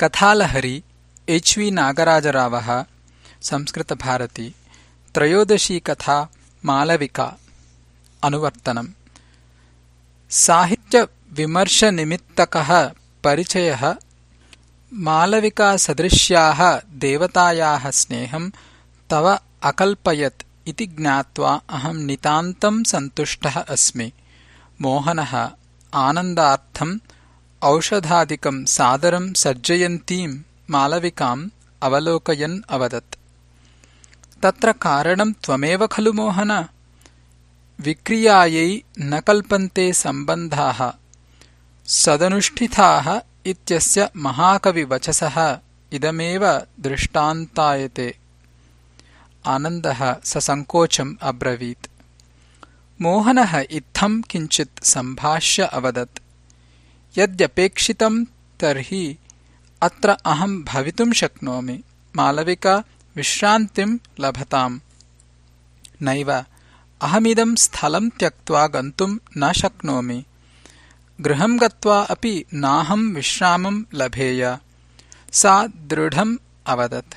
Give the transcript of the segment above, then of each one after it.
कथालहरी H वि नागराजरावः संस्कृतभारती त्रयोदशी कथा मालविका अनुवर्तनम्। साहित्यविमर्शनिमित्तकः परिचयः मालविकासदृश्याः देवतायाः स्नेहम् तव अकल्पयत् इति ज्ञात्वा अहम् नितान्तम् सन्तुष्टः अस्मि। मोहनः आनन्दार्थम् औषधादिकम् सादरम् सर्जयन्तीम् मालविकाम् अवलोकयन् अवदत्। तत्र कारणम् त्वमेव खलु मोहन? विक्रियायै न कल्पन्ते सम्बन्धाः। सदनुष्ठिताः इत्यस्य महाकविवचसः इदमेव दृष्टान्तायते। आनन्दः ससङ्कोचम् अब्रवीत्। मोहनः इत्थम् किञ्चित् सम्भाष्य अवदत् यद्यपेक्षितम् तर्हि अत्र अहम् भवितुम् शक्नोमि। मालविका विश्रान्तिम् लभताम्। नैव अहमिदम् स्थलम् त्यक्त्वा गन्तुम् न शक्नोमि। गृहम् गत्वा अपि नाहम् विश्रामम् लभेय। सा दृढम् अवदत्।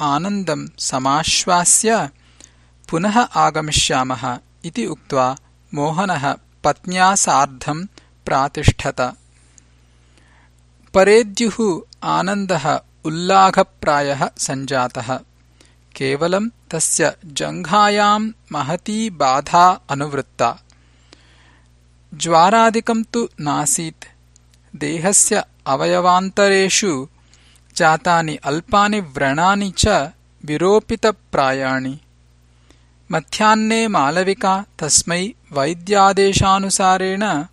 आनन्दम् समाश्वास्य पुनः आगमिष्यामः इति उक्त्वा मोहनः पत्न्या सार्धम् प्रातिष्ठत परेद्युः आनन्दः उल्लाघप्रायः सञ्जातः। केवलम् तस्य जङ्घायाम् महती बाधा अनुवृत्ता। ज्वारादिकम् तु नासीत्। देहस्य अवयवान्तरेषु जातानि अल्पानि व्रणानि च विरोपितप्रायाणि। मध्याह्ने मालविका तस्मै वैद्यादेशानुसारेण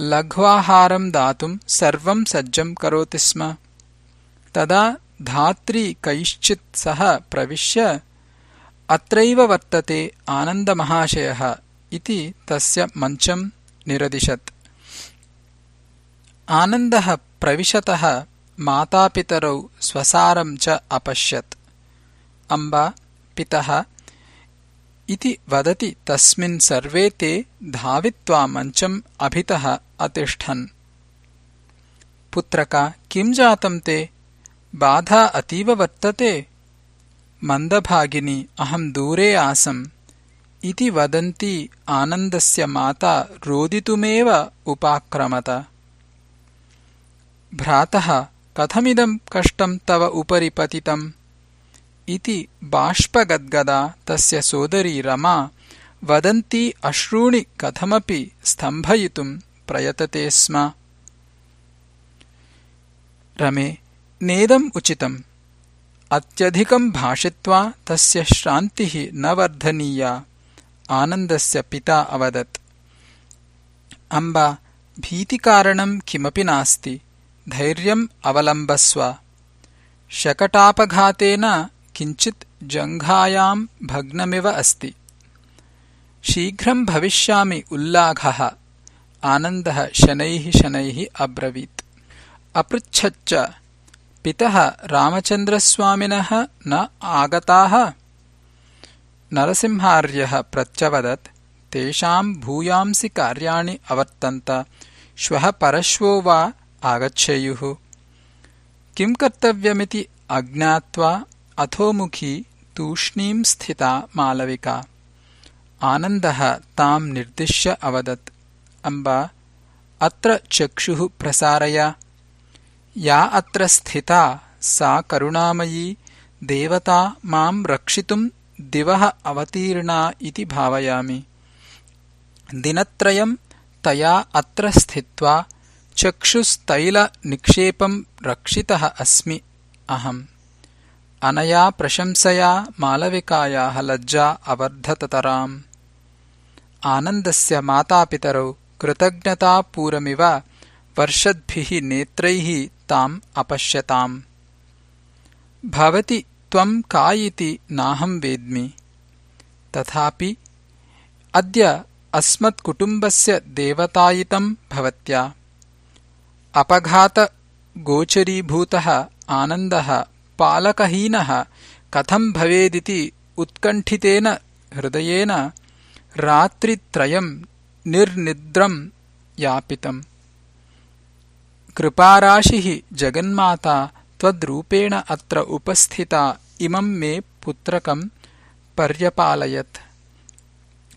लघ्वाहारम् दातुम् सर्वम् सज्जम् करोति स्म। तदा धात्री कैश्चित् सह प्रविश्य अत्रैव वर्तते आनन्दमहाशयः इति तस्य मञ्चम् निरदिशत्। आनन्दः प्रविशतः मातापितरौ स्वसारम् च अपश्यत्। अम्ब पितः इति वदति तस्मिन् सर्वे ते धावित्वा मञ्चम् अभितः अतिष्ठन्। पुत्रका किम् जातम् ते? बाधा अतीव वर्तते। मन्दभागिनी अहम् दूरे आसम्। इति वदन्ती आनन्दस्य माता रोदितुमेव उपाक्रमत। भ्रातः कथमिदम् कष्टम् तव उपरि पतितम्? इति बाष्पगद्गदा तस्य सोदरी रमा वदन्ती अश्रूणि कथमपि स्तम्भयितुम् प्रयतते स्म। रमे नेदम् उचितम्। अत्यधिकम् भाषित्वा तस्य श्रान्तिः न वर्धनीया। आनन्दस्य पिता अवदत्। अम्बा भीतिकारणम् किमपि नास्ति। धैर्यम् अवलम्बस्व। शकटापघातेन किञ्चित् जङ्घायाम् भग्नमिव अस्ति। शीघ्रम् भविष्यामि उल्लाघः आनन्दः शनैः शनैः अब्रवीत्। अपृच्छच्च पितः रामचन्द्रस्वामिनः न आगताः? नरसिंहार्यः प्रत्यवदत् तेषाम् भूयांसि कार्याणि अवर्तन्त श्वः परश्वो वा आगच्छेयुः। किम् कर्तव्यमिति अज्ञात्वा अथोमुखी तूष्णीम् स्थिता मालविका। आनन्दः ताम् निर्दिश्य अवदत् अम्बा अत्र चक्षुः प्रसारय। या अत्र स्थिता सा करुणामयी देवता माम् रक्षितुम् दिवः अवतीर्णा इति भावयामि। दिनत्रयम् तया अत्र स्थित्वा चक्षुस्तैलनिक्षेपम् रक्षितः अस्मि। अहम्। अनया प्रशंसया मालविकायाः लज्जा अवर्धततराम् आनन्दस्य मातापितरौ कृतज्ञतापूरमिव वर्षद्भिः नेत्रैः ताम् अपश्यताम्। भवति त्वम् का इति नाहम् वेद्मि। तथापि अद्य अस्मत्कुटुम्बस्य देवतायितम् भवत्या। अपघातगोचरीभूतः आनन्दः पालकहीनः कथम् भवेदिति उत्कण्ठितेन हृदयेन रात्रित्रयम् निर्निद्रम् यापितम्। कृपाराशिः जगन्माता त्वद्रूपेण अत्र उपस्थिता इमम् मे पुत्रकम् पर्यपालयत्।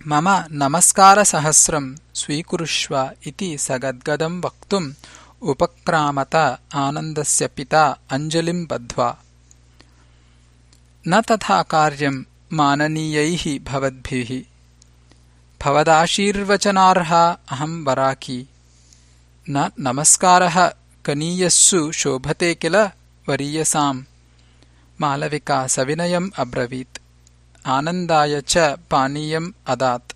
मम नमस्कारसहस्रम् स्वीकुरुष्व इति सगद्गदम् वक्तुम् उपक्रामत आनन्दस्य पिता अञ्जलिम् बद्ध्वा। न तथा कार्यम् माननीयैः भवद्भिः भवदाशीर्वचनार्हा अहम् वराकी न नमस्कारः कनीयस्सु शोभते किल वरीयसाम्। मालविका सविनयम् अब्रवीत्। आनन्दाय च पानीयम् अदात्।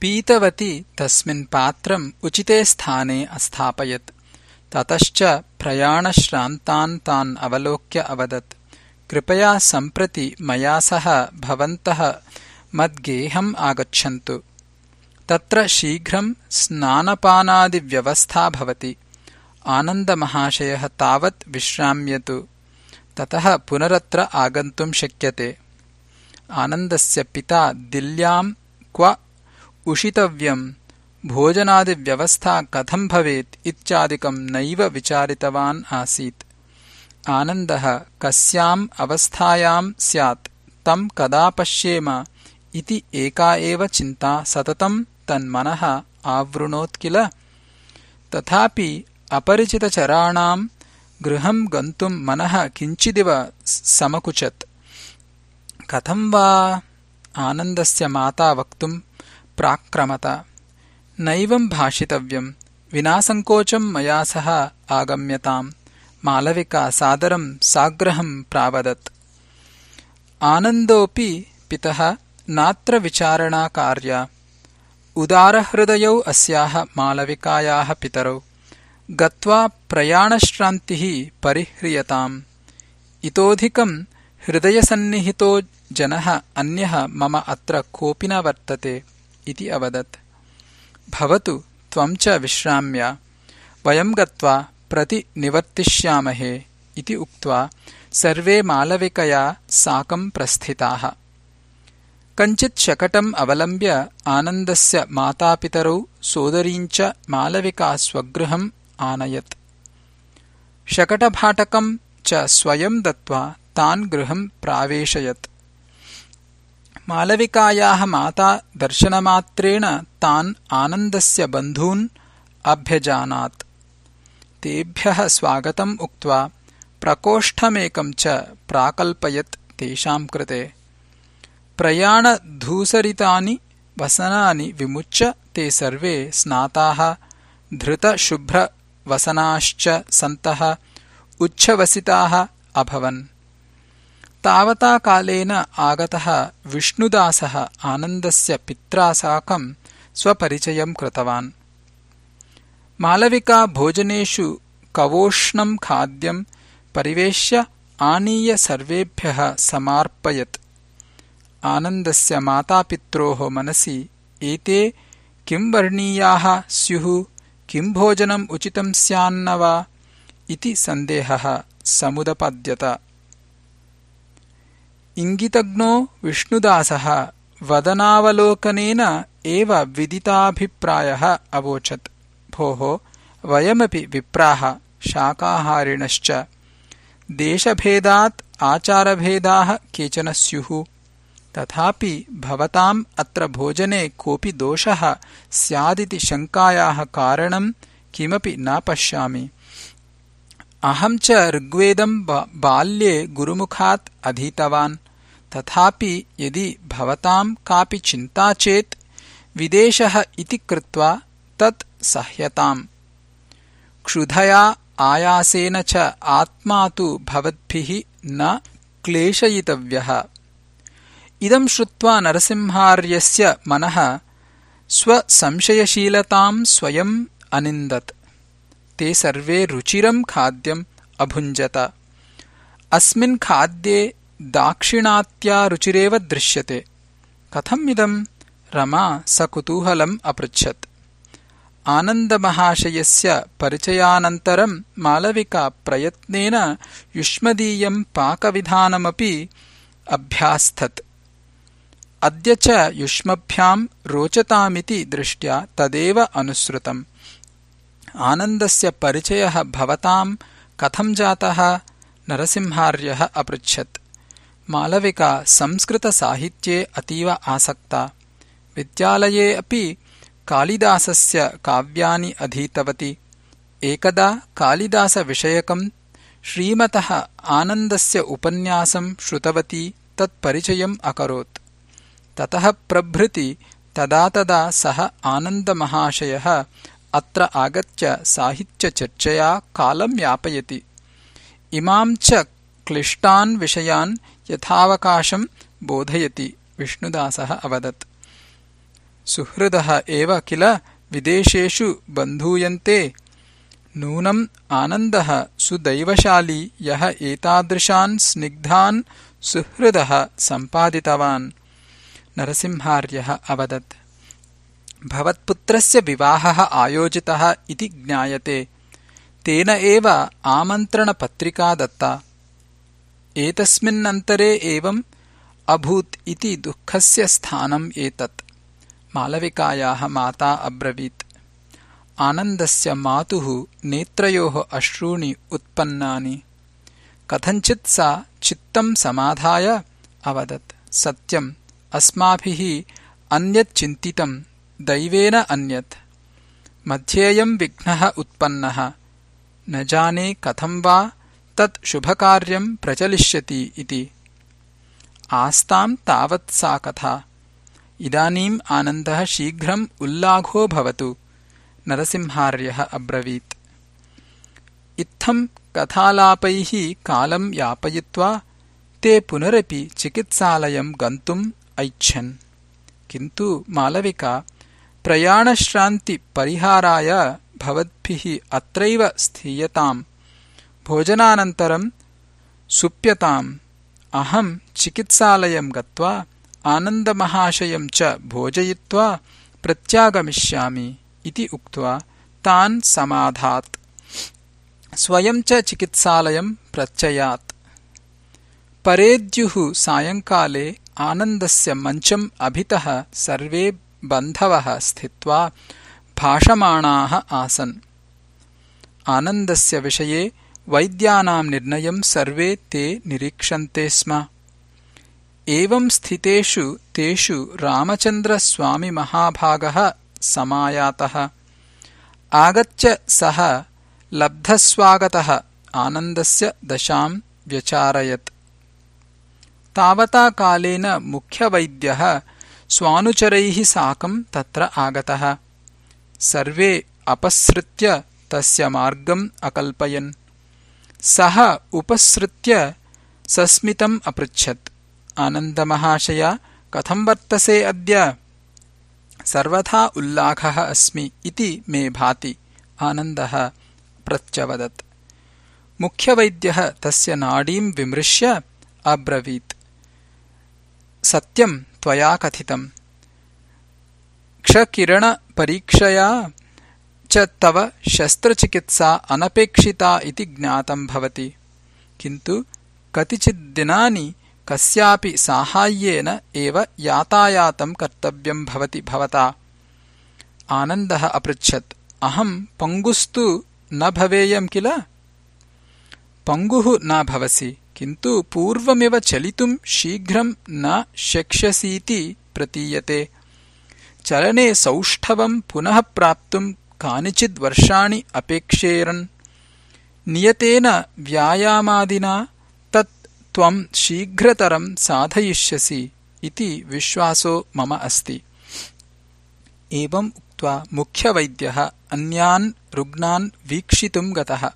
पीतवती तस्मिन् पात्रम् उचिते स्थाने अस्थापयत्। ततश्च प्रयाणश्रान्तान् तान् अवलोक्य अवदत्। कृपया सम्प्रति मया सह भवन्तः मद्गेहम् आगच्छन्तु। तत्र शीघ्रम् स्नानपानादिव्यवस्था भवति। आनन्दमहाशयः तावत् विश्राम्यतु। ततः पुनरत्र आगन्तुम् शक्यते। आनन्दस्य पिता दिल्ल्याम् क्व उषितव्यम् भोजनादिव्यवस्था कथम् भवेत् इत्यादिकम् नैव विचारितवान् आसीत्। आनन्दः कस्याम् अवस्थायाम् स्यात् तम् कदा पश्येम इति एका एव चिन्ता सततम् तन्मनः आवृणोत् किल? तथापि अपरिचितचराणाम् गृहम् गन्तुम् मनः किञ्चिदिव समकुचत्। कथम् वा आनन्दस्य माता वक्तुम् प्राक्रमत? नैवम् भाषितव्यम् विना सङ्कोचम् मया सह आगम्यताम्। मालविका सादरम् साग्रहम् प्रावदत्। आनन्दोऽपि पितः नात्र विचारणा कार्या उदारहृदयौ अस्याः मालविकायाः पितरौ। गत्वा प्रयाणश्रान्तिः परिह्रियताम्। इतोऽधिकम् हृदयसन्निहितो जनः अन्यः मम अत्र कोऽपि न वर्तते इति अवदत्। भवतु त्वम् च विश्राम्य। वयम् गत्वा प्रतिनिवर्तिष्यामहे इति उक्त्वा सर्वे मालविकया साकम् प्रस्थिताः कञ्चित् शकटम् अवलम्ब्य आनन्दस्य मातापितरौ सोदरीञ्च मालविका स्वगृहम् आनयत्। शकटभाटकम् च स्वयम् दत्त्वा तान् गृहम् प्रावेशयत्। मालविकायाः माता दर्शनमात्रेण तान् आनन्दस्य बन्धून् अभ्यजानात्। तेभ्यः स्वागतम् उक्त्वा प्रकोष्ठमेकम् च प्राकल्पयत् तेषाम् कृते प्रयाणधूसरितानि वसनानि विमुच्य ते सर्वे स्नाताः धृतशुभ्रवसनाश्च सन्तः उच्छवसिताः अभवन्। तावता कालेन आगतः विष्णुदासः आनन्दस्य पित्रा साकम् स्वपरिचयम् कृतवान्। मालविका भोजनेषु कवोष्णम् खाद्यम् परिवेश्य आनीय सर्वेभ्यः समार्पयत् आनन्दस्य मातापित्रोः मनसि एते किम् वर्णीयाः स्युः किम् भोजनम् उचितम् स्यान्न वा इति सन्देहः समुदपद्यत। इङ्गितज्ञो विष्णुदासः वदनावलोकनेन एव विदिताभिप्रायः अवोचत्। भोः वयमपि विप्राः शाकाहारिणश्च। देशभेदात् आचारभेदाः केचन स्युः तथापि भवताम् अत्र भोजने कोऽपि दोषः स्यादिति शङ्कायाः कारणम् किमपि न पश्यामि। अहम् च ऋग्वेदम् बाल्ये गुरुमुखात् अधीतवान्। तथापि यदि भवताम् कापि चिन्ता चेत् विदेशः इति कृत्वा तत् सह्यताम्। क्षुधया आयासेन च आत्मा तु भवद्भिः न क्लेशयितव्यः इदम् श्रुत्वा नरसिंहार्यस्य मनः स्वसंशयशीलताम् स्वयम् अनिन्दत्। ते सर्वे रुचिरम् खाद्यम् अभुञ्जत। अस्मिन् खाद्ये दाक्षिणात्या रुचिरेव दृश्यते। कथमिदम् रमा सकुतूहलम् अपृच्छत्। आनन्दमहाशयस्य परिचयानन्तरम् मालविका प्रयत्नेन युष्मदीयम् पाकविधानमपि अभ्यास्थत् अद्य च युष्मभ्याम् रोचतामिति दृष्ट्या तदेव अनुसृतम्। आनन्दस्य परिचयः भवताम् कथम् जातः नरसिंहार्यः अपृच्छत्। मालविका संस्कृतसाहित्ये अतीव आसक्ता। विद्यालये अपि कालिदासस्य काव्यानि अधीतवती। एकदा कालिदासविषयकम् श्रीमतः आनन्दस्य उपन्यासम् श्रुतवती तत्परिचयम् अकरोत् ततः प्रभृति तदा तदा सः आनन्दमहाशयः अत्र आगत्य साहित्यचर्चया कालम् यापयति। इमाम् च क्लिष्टान् विषयान् यथावकाशम् बोधयति विष्णुदासः अवदत्। सुहृदः एव किल विदेशेषु बन्धूयन्ते नूनम् आनन्दः सुदैवशाली यः एतादृशान् स्निग्धान् सुहृदः सम्पादितवान् नरसिंहार्यः अवदत्। भवत्पुत्रस्य विवाहः आयोजितः इति ज्ञायते। तेन एव आमन्त्रणपत्रिका दत्ता। एतस्मिन्नन्तरे एवम् अभूत् इति दुःखस्य स्थानम् एतत्। मालविकायाः माता अब्रवीत्। आनन्दस्य मातुः नेत्रयोः अश्रूणि उत्पन्नानि। कथञ्चित् सा चित्तम् समाधाय अवदत्। सत्यम् अस्माभिः अन्यत् चिन्तितम् दैवेन अन्यत्। मध्येऽयम् विघ्नः उत्पन्नः। न जाने कथम् वा तत् शुभकार्यम् प्रचलिष्यति इति। आस्ताम् तावत् सा कथा। इदानीम् आनन्दः शीघ्रम् उल्लाघो भवतु। नरसिंहार्यः अब्रवीत्। इत्थम् कथालापैः कालम् यापयित्वा ते पुनरपि चिकित्सालयम् गन्तुम् ऐच्छन्। किन्तु मालविका प्रयाणश्रान्तिपरिहाराय भवद्भिः अत्रैव स्थीयताम्। भोजनानन्तरम् सुप्यताम्। अहम् चिकित्सालयम् गत्वा आनन्दमहाशयम् च भोजयित्वा प्रत्यागमिष्यामि इति उक्त्वा तान् समाधात्। स्वयम् चिकित्सालयम् प्रत्ययात्। परेद्युः सायङ्काले आनन्दस्य मञ्चम् अभितः सर्वे बन्धवः स्थित्वा भाषमाणाः आसन्। आनन्दस्य विषये वैद्यानाम् निर्णयम् सर्वे ते निरीक्षन्ते स्म। एवम् स्थितेषु तेषु रामचन्द्रस्वामिमहाभागः समायातः। आगत्य सः लब्धस्वागतः आनन्दस्य दशाम् व्यचारयत् तावता कालेन मुख्यवैद्यः स्वानुचरैः साकम् तत्र आगतः। सर्वे अपसृत्य तस्य मार्गम् अकल्पयन्। सः उपसृत्य सस्मितम् अपृच्छत्। आनन्दमहाशय कथम् वर्तसे अद्य? सर्वथा उल्लाघः अस्मि इति मे भाति। आनन्दः प्रत्यवदत्। मुख्यवैद्यः तस्य नाडीम् विमृश्य अब्रवीत् सत्यम् त्वया कथितम्। क्षकिरणपरीक्षया च तव शस्त्रचिकित्सा अनपेक्षिता इति ज्ञातम् भवति। किन्तु कतिचिद्दिनानि कस्यापि साहाय्येन एव यातायातम् कर्तव्यम् भवति भवता। आनन्दः अपृच्छत्। अहम् पङ्गुस्तु न भवेयम् किल? पङ्गुः न भवसि किन्तु पूर्वमिव चलितुम् शीघ्रम् न शक्ष्यसीति प्रतीयते। चलने सौष्ठवम् पुनः प्राप्तुम् कानिचिद्वर्षाणि अपेक्षेरन्। नियतेन व्यायामादिना तत् त्वम् शीघ्रतरम् साधयिष्यसि इति विश्वासो मम अस्ति। एवम् उक्त्वा मुख्यवैद्यः अन्यान् रुग्णान् वीक्षितुम् गतः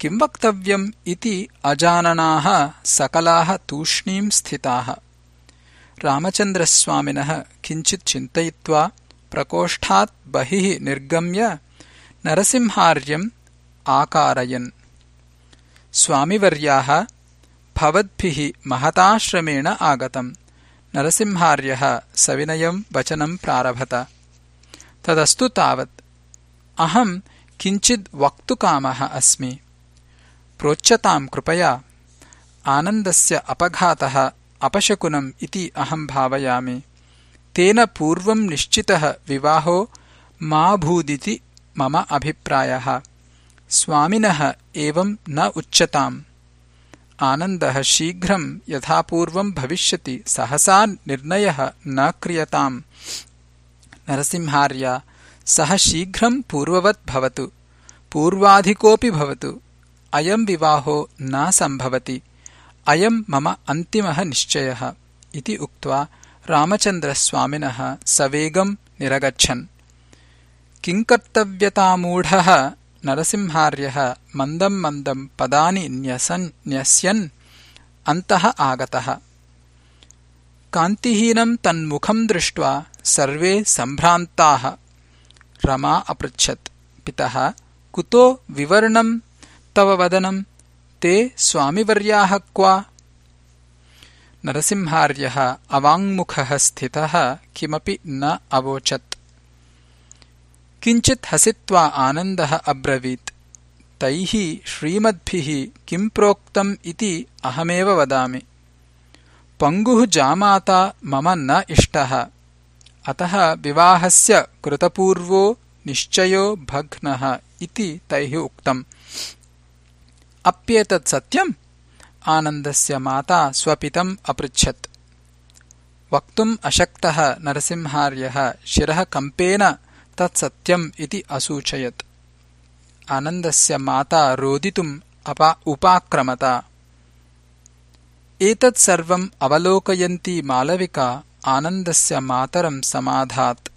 किम् वक्तव्यम् इति अजाननाः सकलाः तूष्णीम् स्थिताः। रामचन्द्रस्वामिनः किञ्चित् चिन्तयित्वा प्रकोष्ठात् बहिः निर्गम्य नरसिंहार्यम् आकारयन्। स्वामिवर्याः भवद्भिः महताश्रमेण आगतम्। नरसिंहार्यः सविनयम् वचनम् प्रारभत। तदस्तु तावत्। अहम् किञ्चिद् वक्तुकामः अस्मि प्रोच्यताम् कृपया। आनन्दस्य अपघातः अपशकुनम् इति अहम् भावयामि। तेन पूर्वम् निश्चितः विवाहो मा भूदिति मम अभिप्रायः। स्वामिनः एवम् न उच्यताम्। आनन्दः शीघ्रम् यथापूर्वम् भविष्यति सहसा निर्णयः न क्रियताम्। नरसिंहार्य सः शीघ्रम् पूर्ववत् भवतु। पूर्वाधिकोऽपि भवतु अयम् विवाहो न सम्भवति। अयम् मम अन्तिमः निश्चयः इति उक्त्वा रामचन्द्रस्वामिनः सवेगम् निरगच्छन्। किङ्कर्तव्यतामूढः नरसिंहार्यः मन्दम् मन्दम् पदानि न्यस्यन्? अन्तः आगतः। कान्तिहीनम् तन्मुखम् दृष्ट्वा सर्वे सम्भ्रान्ताः। रमा अपृच्छत्। पितः कुतो विवर्णम् तव वदनम् ते स्वामिवर्याः क्व? नरसिंहार्यः अवाङ्मुखः स्थितः किमपि न अवोचत्। किञ्चित् हसित्वा आनन्दः अब्रवीत्। तैः श्रीमद्भिः किम् प्रोक्तम् इति अहमेव वदामि। पङ्गुः जामाता मम न इष्टः। अतः विवाहस्य कृतपूर्वो निश्चयो भग्नः इति तैः उक्तम् अप्येतत् सत्यम् आनन्दस्य माता स्वपितम् अपृच्छत्। वक्तुम् अशक्तः नरसिंहार्यः शिरः कम्पेन तत्सत्यम् इति असूचयत्। आनन्दस्य माता रोदितुम् उपाक्रमत। एतत् सर्वम् अवलोकयन्ती मालविका आनन्दस्य मातरम् समाधात्।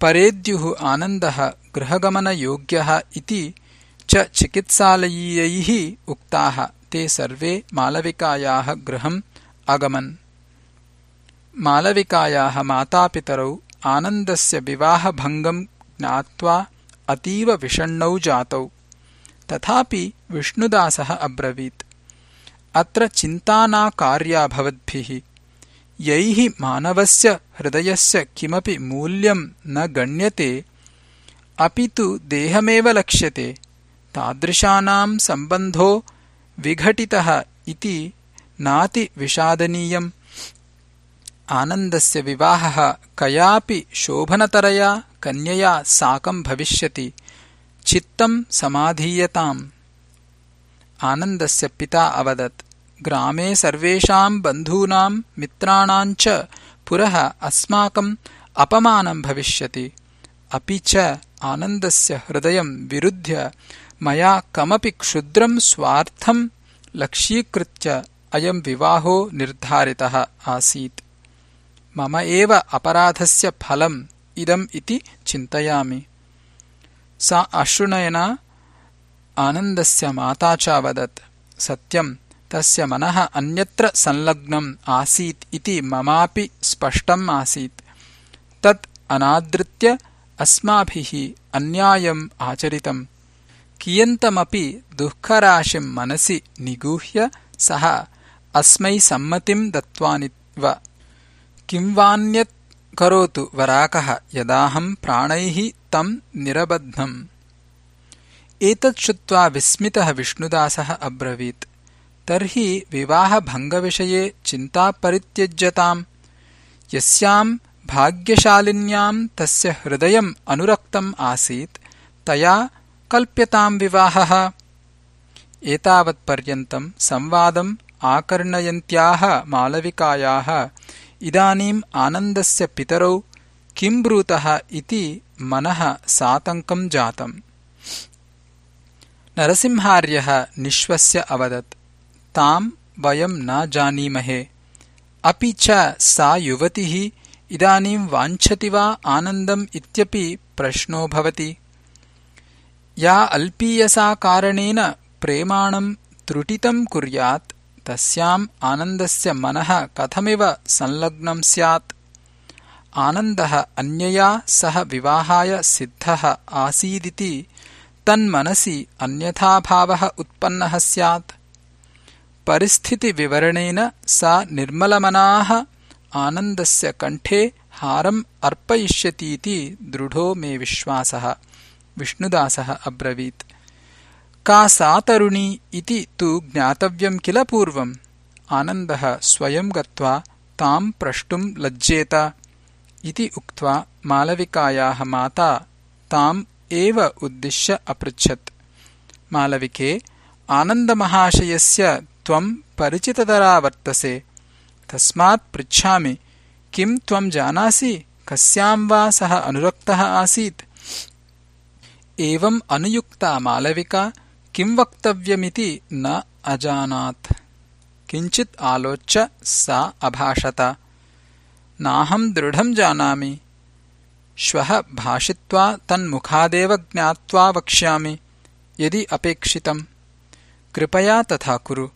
परेद्युः आनन्दः गृहगमनयोग्यः इति च चिकित्सालयीयैः उक्ताः ते सर्वे मालविकायाः गृहम् अगमन् मालविकायाः मातापितरौ आनन्दस्य विवाहभङ्गम् ज्ञात्वा अतीव विषण्णौ जातौ। तथापि विष्णुदासः अब्रवीत्। अत्र चिन्ता न कार्या भवद्भिः। यैः मानवस्य हृदयस्य किमपि मूल्यम् न गण्यते। अपि तु देहमेव लक्ष्यते तादृशानाम् सम्बन्धो विघटितः इति नातिविषादनीयम् आनन्दस्य विवाहः कयापि शोभनतरया कन्यया साकम् भविष्यति। चित्तम् समाधीयताम्। आनन्दस्य पिता अवदत् ग्रामे सर्वेषाम् बन्धूनाम् मित्राणाम् च पुरः अस्माकम् अपमानम् भविष्यति। अपि च आनन्दस्य हृदयम् विरुध्य मया कमपि क्षुद्रम् स्वार्थम् लक्ष्यीकृत्य अयम् विवाहो निर्धारितः आसीत्। मम एव अपराधस्य फलम् इदम् इति चिन्तयामि। सा अश्रुनयना आनन्दस्य माता च वदत् सत्यम् तस्य मनः अन्यत्र संलग्नम् आसीत् इति ममापि स्पष्टम् आसीत्। तत् अनादृत्य अस्माभिः अन्यायम् आचरितम् कियन्तमपि दुःखराशिम् मनसि निगूह्य सः अस्मै सम्मतिम् दत्त्वानिव किम् वान्यत् करोतु वराकः यदाहम् प्राणैः तम् निरबध्नम् एतत् श्रुत्वा विस्मितः विष्णुदासः अब्रवीत्। तर्हि विवाहभङ्गविषये चिन्ता परित्यज्यताम् यस्याम् भाग्यशालिन्याम् तस्य हृदयम् अनुरक्तम् आसीत्। तया कल्प्यताम् विवाहः। एतावत्पर्यन्तम् संवादम् आकर्णयन्त्याः मालविकायाः। इदानीम् आनन्दस्य पितरौ किम् ब्रूतः इति मनः सातङ्कम् जातम्। नरसिंहार्यः निःश्वस्य अवदत् ताम् वयम् न जानीमहे। अपि च सा युवतिः इदानीम् वाञ्छति वा आनन्दम् इत्यपि प्रश्नो भवति या अल्पीयसा कारणेन प्रेमाणम् त्रुटितम् कुर्यात् तस्याम् आनन्दस्य मनः कथमिव संलग्नम् स्यात्? आनन्दः अन्यया सह विवाहाय सिद्धः आसीदिति तन्मनसि अन्यथाभावः उत्पन्नः स्यात्। परिस्थितिविवरणेन सा निर्मलमनाः आनन्दस्य कण्ठे हारम् अर्पयिष्यतीति दृढो मे विश्वासः विष्णुदासः अब्रवीत्। का सा तरुणी इति तु ज्ञातव्यम् किल पूर्वम् आनन्दः स्वयम् गत्वा ताम् प्रष्टुम् लज्जेत। इति उक्त्वा मालविकायाः माता ताम् एव उद्दिश्य अपृच्छत्। मालविके आनन्दमहाशयस्य त्वम् परिचिततरा वर्तसे। तस्मात् पृच्छामि किम् त्वम् जानासि? कस्याम् वा सः अनुरक्तः आसीत् एवम् अनुयुक्ता मालविका किम् वक्तव्यमिति न अजानात्। किञ्चित् आलोच्य सा अभाषत। नाहम् दृढम् जानामि। श्वः भाषित्वा तन्मुखादेव ज्ञात्वा वक्ष्यामि यदि अपेक्षितम्। कृपया तथा कुरु।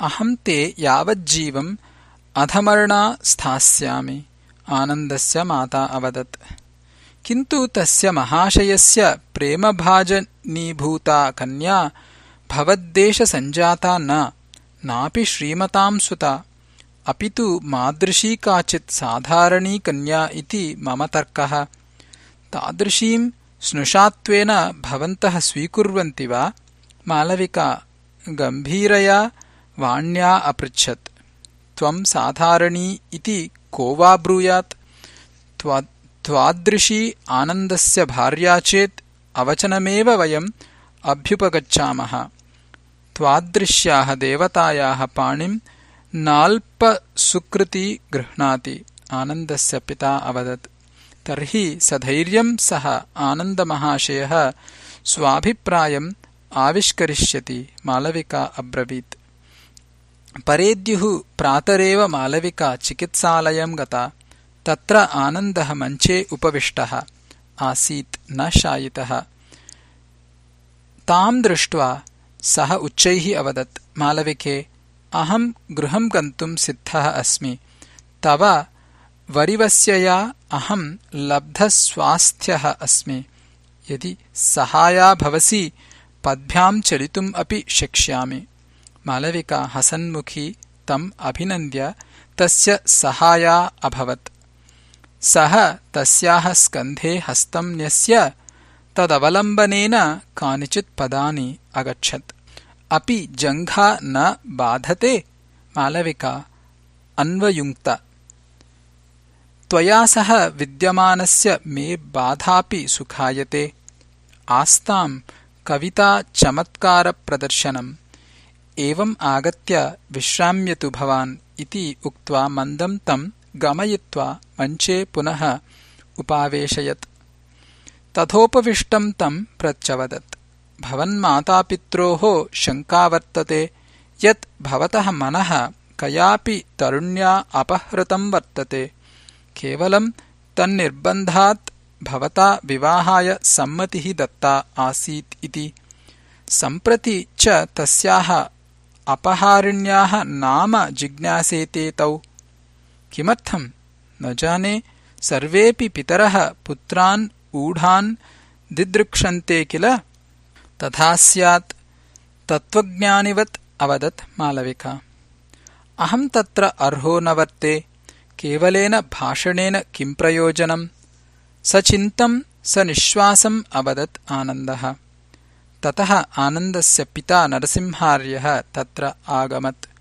अहम् ते यावज्जीवम् अधमर्णा स्थास्यामि। आनन्दस्य माता अवदत् किन्तु तस्य महाशयस्य प्रेमभाजनीभूता कन्या भवद्देशसञ्जाता न नापि श्रीमताम् सुता। अपि तु मादृशी काचित् साधारणी कन्या इति मम तर्कः। तादृशीम् स्नुषात्वेन भवन्तः स्वीकुर्वन्ति वा? मालविका गम्भीरया वाण्या अपृच्छत्। त्वम् साधारणी इति को वा ब्रूयात् त्वादृशी आनन्दस्य भार्या चेत् अवचनमेव वयम् अभ्युपगच्छामः। त्वादृश्याः देवतायाः पाणिम् नाल्पसुकृती गृह्णाति आनन्दस्य पिता अवदत्। तर्हि सधैर्यम् सः आनन्दमहाशयः स्वाभिप्रायम् आविष्करिष्यति मालविका अब्रवीत्। परेद्युः प्रातरेव मालविका चिकित्सालयम् गता तत्र आनन्दः मञ्चे उपविष्टः आसीत् न शायितः। ताम् दृष्ट्वा सः उच्चैः अवदत् मालविके अहम् गृहम् गन्तुम् सिद्धः अस्मि। तव वरिवस्यया अहम् लब्धस्वास्थ्यः अस्मि। यदि सहाया भवसि पद्भ्याम् चलितुम् अपि शक्ष्यामि। मालविका हसन्मुखी तम् अभिनन्द्य तस्य सहाया अभवत् सः तस्याः स्कन्धे हस्तम् न्यस्य तदवलम्बनेन कानिचित् पदानि अगच्छत्। अपि जङ्घा न बाधते मालविका अन्वयुङ्क्त। त्वया सह विद्यमानस्य मे बाधापि सुखायते। आस्ताम् कविताचमत्कारप्रदर्शनम् एवम् आगत्य विश्राम्यतु भवान् इति उक्त्वा मन्दम् तम् गमयित्वा मञ्चे पुनः उपावेशयत्। तथोपविष्टम् तम् प्रत्यवदत् भवन्मातापित्रोः शङ्का वर्तते यत् भवतः मनः कयापि तरुण्या अपहृतम् वर्तते। केवलम् तन्निर्बन्धात् भवता विवाहाय सम्मतिः दत्ता आसीत् इति। सम्प्रति च तस्याः अपहारिण्याः नाम जिज्ञासेते तौ किमर्थम्? न जाने। सर्वेऽपि पितरः पुत्रान् ऊढान् दिदृक्षन्ते किल? तथा स्यात्। तत्त्वज्ञानिवत् अवदत् मालविका। अहम् तत्र अर्हो न वर्ते। केवलेन भाषणेन किम् प्रयोजनम्? सचिन्तम् स निःश्वासम् अवदत् आनन्दः। ततः आनन्दस्य पिता नरसिंहार्यः तत्र आगमत्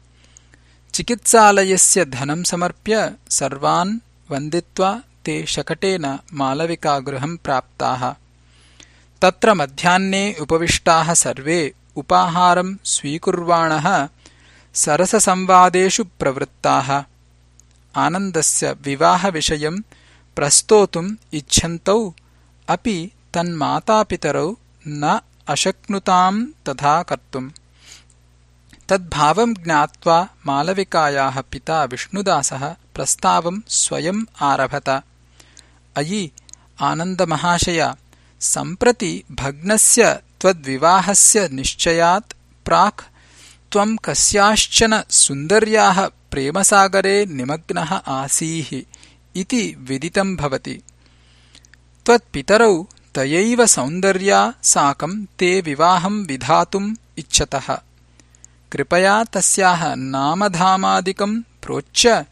चिकित्सालयस्य धनम् समर्प्य सर्वान् वन्दित्वा ते शकटेन मालविकागृहम् प्राप्ताः। तत्र मध्याह्ने उपविष्टाः सर्वे उपाहारम् स्वीकुर्वाणः सरससंवादेषु प्रवृत्ताः। आनन्दस्य विवाहविषयम् प्रस्तोतुम् इच्छन्तौ अपि तन्मातापितरौ न अशक्नुताम् तथा कर्तुम् तद्भावम् ज्ञात्वा मालविकायाः पिता विष्णुदासः प्रस्तावम् स्वयम् आरभत। अयि आनन्दमहाशया सम्प्रति भग्नस्य त्वद्विवाहस्य निश्चयात् प्राक् त्वम् कस्याश्चन सुन्दर्याः प्रेमसागरे निमग्नः आसीः इति विदितम् भवति। त्वत्पितरौ तयैव सौन्दर्या साकम् ते विवाहम् विधातुम् इच्छतः कृपया तस्याः नामधामादिकम् प्रोच्य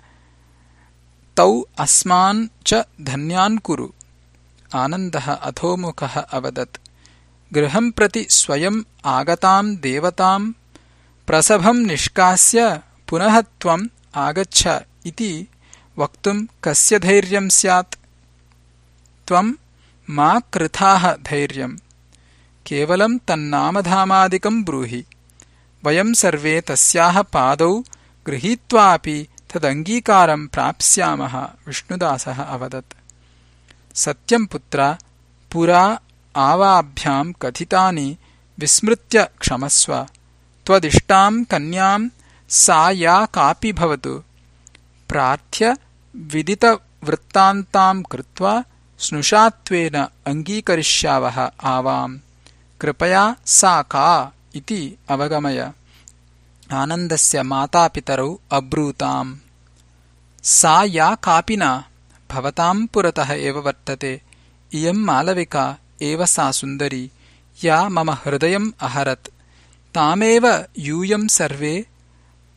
तौ अस्मान् च धन्यान् कुरु। आनन्दः अधोमुखः अवदत्। गृहम् प्रति स्वयम् आगताम् देवताम् प्रसभम् निष्कास्य पुनः त्वम् आगच्छ इति वक्तुम् कस्य धैर्यम् स्यात्? त्वम् मा कृथाः धैर्यम् केवलं तन्नामधामादिकम् ब्रूहि वयम् सर्वे तस्याः पादौ गृहीत्वापि तदङ्गीकारम् प्राप्स्यामः विष्णुदासः अवदत्। सत्यम् पुत्र पुरा आवाभ्याम् कथितानि विस्मृत्य क्षमस्व। त्वदिष्टाम् कन्याम् सा या कापि भवतु। प्रार्थ्य विदितवृत्तान्ताम् कृत्वा स्नुषात्वेन अङ्गीकरिष्यावः आवाम्। कृपया सा का इति अवगमय। आनन्दस्य मातापितरौ अब्रूताम्। सा या कापि न भवताम् पुरतः एव वर्तते। इयम् मालविका एव सा सुन्दरी। या मम हृदयम् अहरत्। तामेव यूयम् सर्वे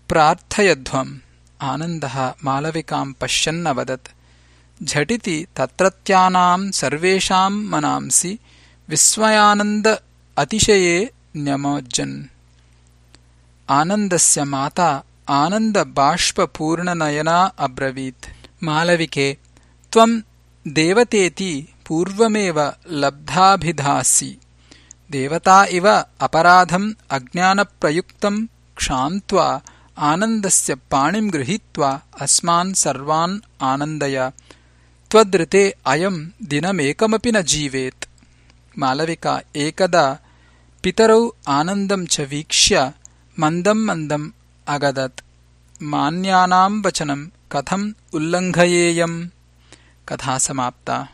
प्रार्थयध्वम्। आनन्दः मालविकाम् पश्यन्नवदत् झटिति तत्रत्यानाम् सर्वेषाम् मनांसि। विस्मयानन्द अतिशये न्यमोज्जन्। आनन्दस्य माता आनन्दबाष्पूर्णनयना अब्रवीत्। मालविके त्वम् देवतेति पूर्वमेव लब्धाभिधासि। देवता इव अपराधम् अज्ञानप्रयुक्तम् क्षान्त्वा आनन्दस्य पाणिम् गृहीत्वा अस्मान् सर्वान् आनन्दय। त्वदृते अयम् दिनमेकमपि न जीवेत्। मालविका एकदा पितरौ आनन्दम् च वीक्ष्य मन्दम् मन्दम् अगदत्। मान्यानाम् वचनम् कथम् उल्लङ्घयेयम्? कथा समाप्ता